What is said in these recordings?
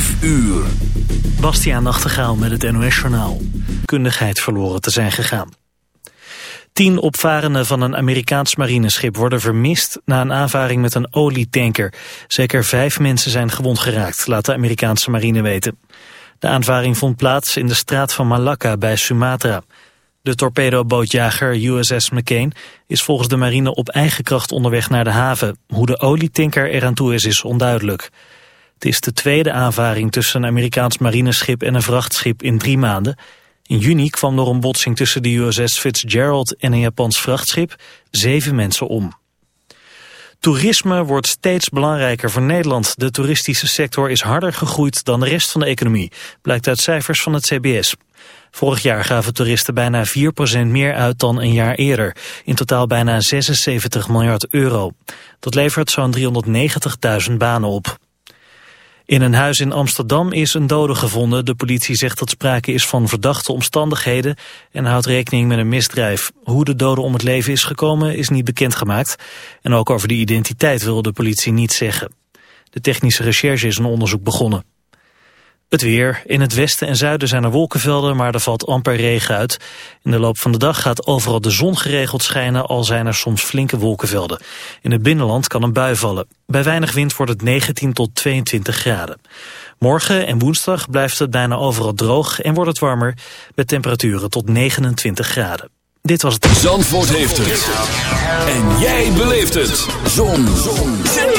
5 uur. Bastiaan Nachtegaal met het NOS-journaal. Kundigheid verloren te zijn gegaan. Tien opvarenden van een Amerikaans marineschip worden vermist na een aanvaring met een olietanker. Zeker vijf mensen zijn gewond geraakt, laat de Amerikaanse marine weten. De aanvaring vond plaats in de straat van Malacca bij Sumatra. De torpedobootjager USS McCain is volgens de marine op eigen kracht onderweg naar de haven. Hoe de olietanker eraan toe is, is onduidelijk. Het is de tweede aanvaring tussen een Amerikaans marineschip en een vrachtschip in drie maanden. In juni kwam door een botsing tussen de USS Fitzgerald en een Japans vrachtschip zeven mensen om. Toerisme wordt steeds belangrijker voor Nederland. De toeristische sector is harder gegroeid dan de rest van de economie, blijkt uit cijfers van het CBS. Vorig jaar gaven toeristen bijna 4% meer uit dan een jaar eerder. In totaal bijna 76 miljard euro. Dat levert zo'n 390.000 banen op. In een huis in Amsterdam is een dode gevonden. De politie zegt dat sprake is van verdachte omstandigheden en houdt rekening met een misdrijf. Hoe de dode om het leven is gekomen is niet bekendgemaakt. En ook over de identiteit wil de politie niets zeggen. De technische recherche is een onderzoek begonnen. Het weer. In het westen en zuiden zijn er wolkenvelden, maar er valt amper regen uit. In de loop van de dag gaat overal de zon geregeld schijnen, al zijn er soms flinke wolkenvelden. In het binnenland kan een bui vallen. Bij weinig wind wordt het 19 tot 22 graden. Morgen en woensdag blijft het bijna overal droog en wordt het warmer, met temperaturen tot 29 graden. Dit was het. Zandvoort heeft het. En jij beleeft het. Zon. Zon.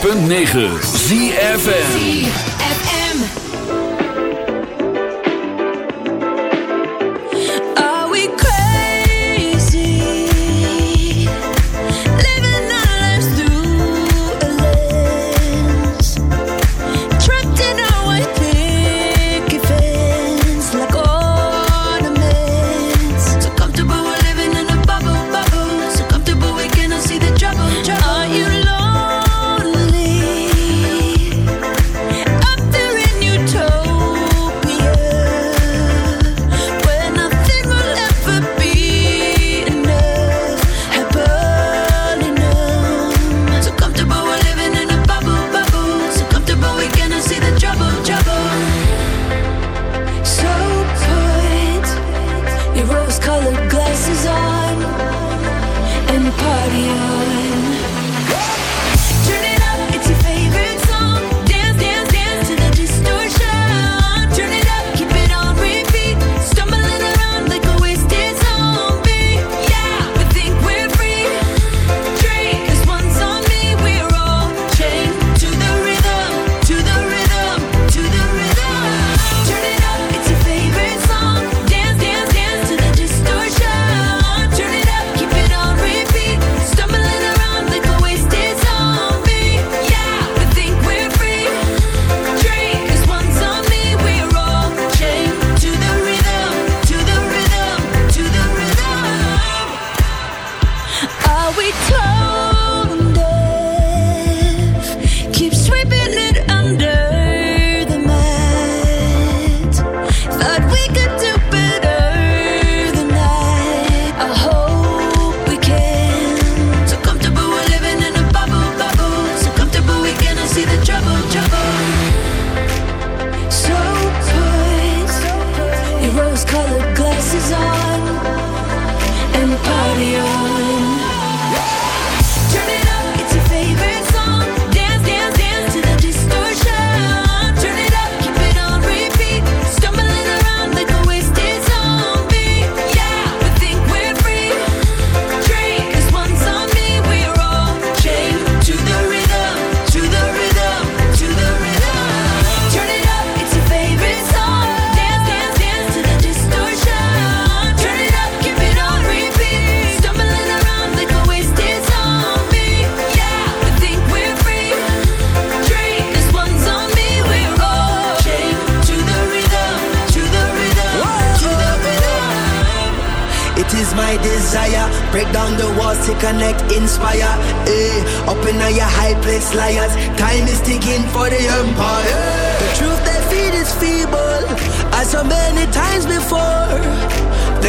106.9 ZFN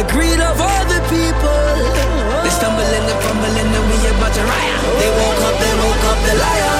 The greed of all the people. They stumbling and fumbling and we about to riot. They woke up, they woke up, the liar.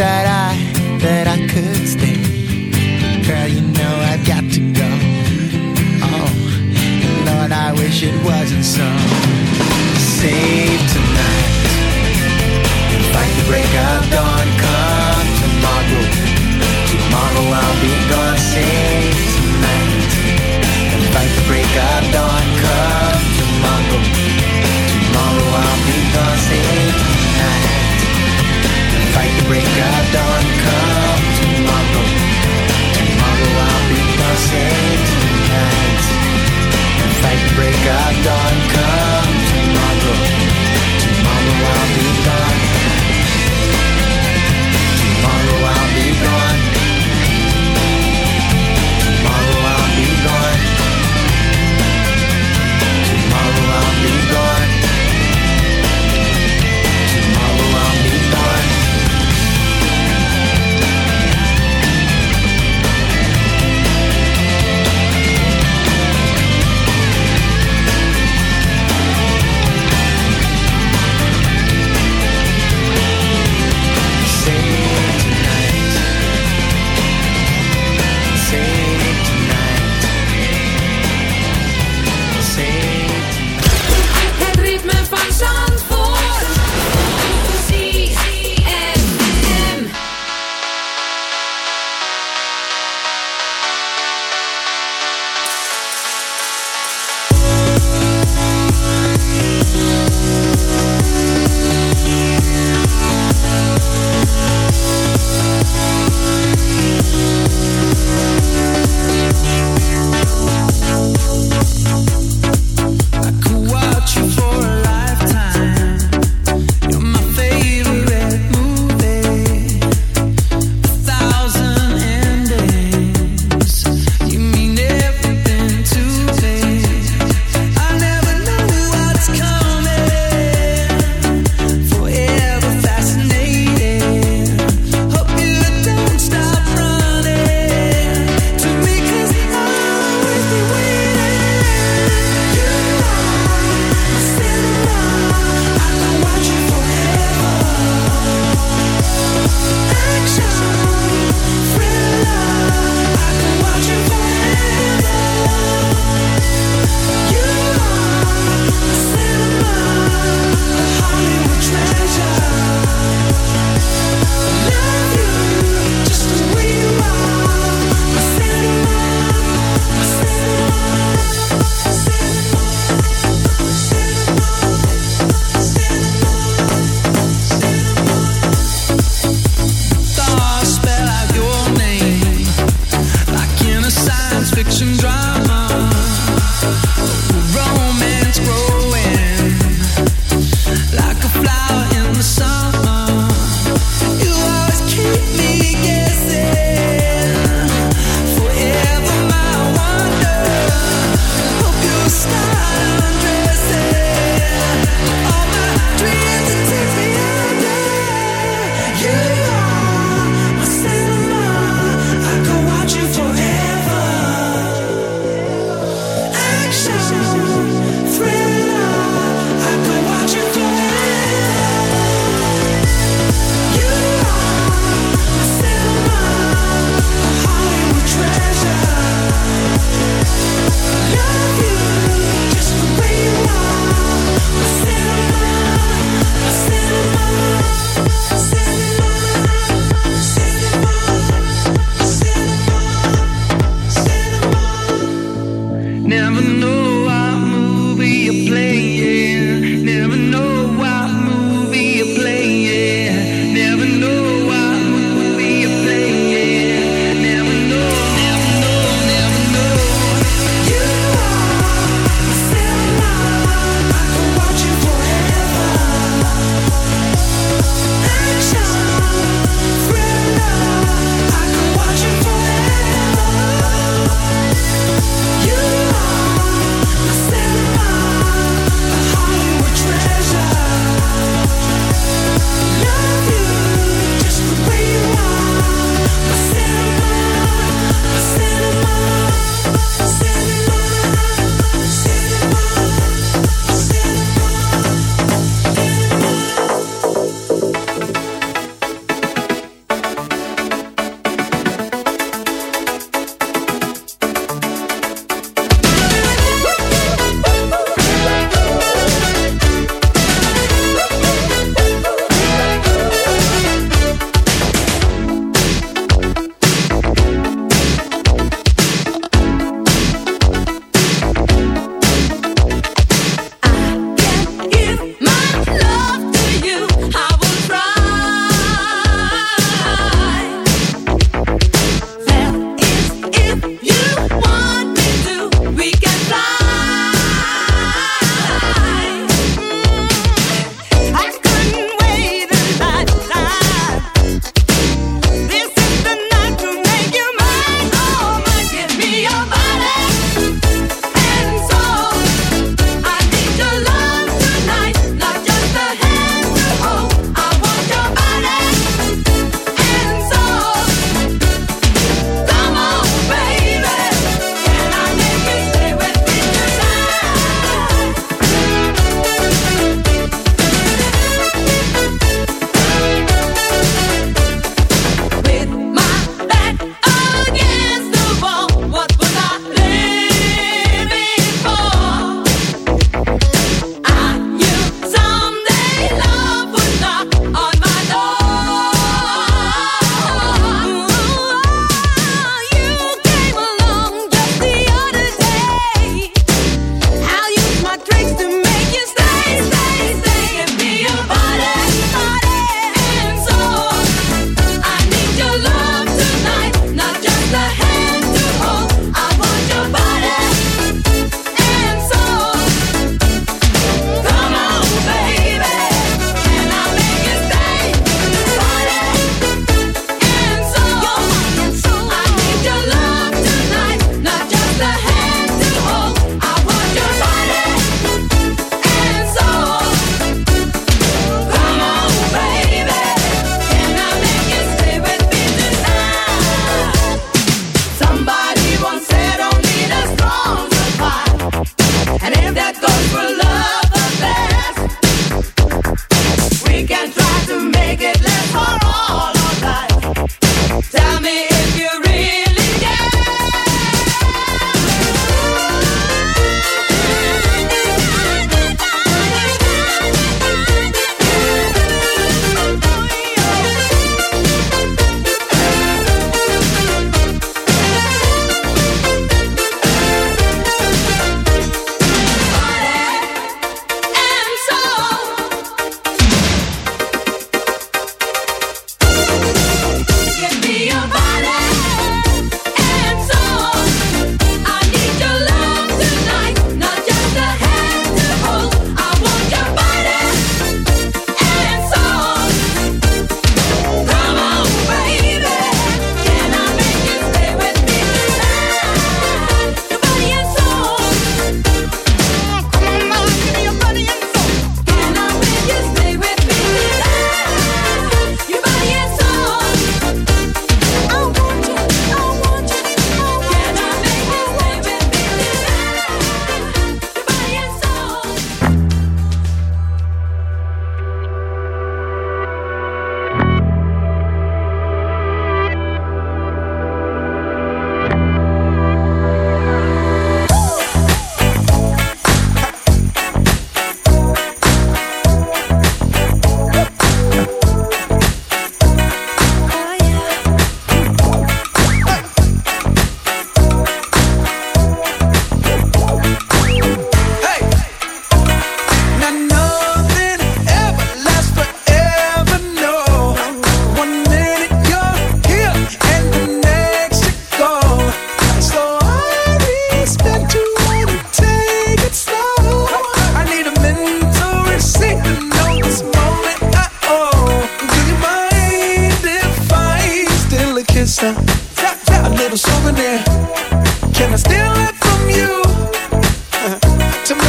that fight break of dawn.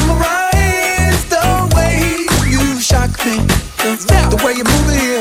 Memorize the way you shock me, the, the way you move it here.